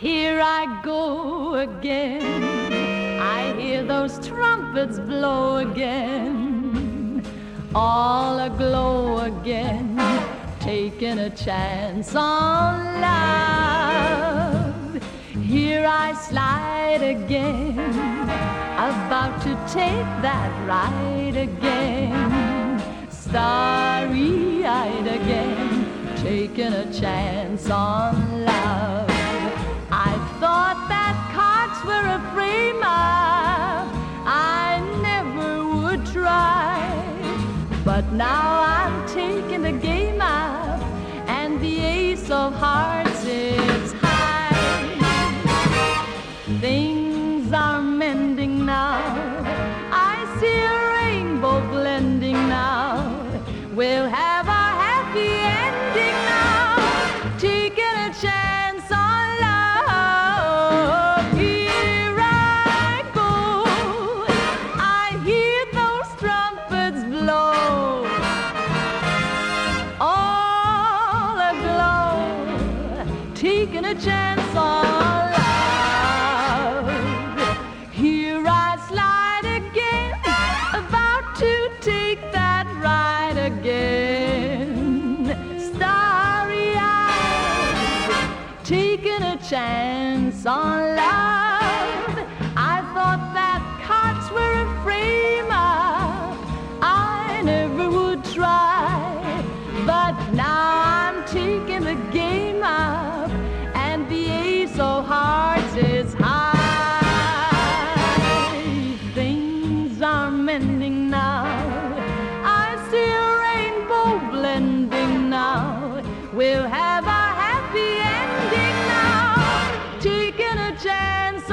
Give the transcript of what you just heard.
Here I go again. I hear those trumpets blow again. All aglow again. Taking a chance on love. Here I slide again. About to take that ride again. Starry eyed again. Taking a chance on frame up. I never would try. But now I'm taking the game up, and the ace of hearts Taking a chance on love. Here I slide again. About to take that ride again. Starry eyed taking a chance on love. We'll have a happy ending now, taking a chance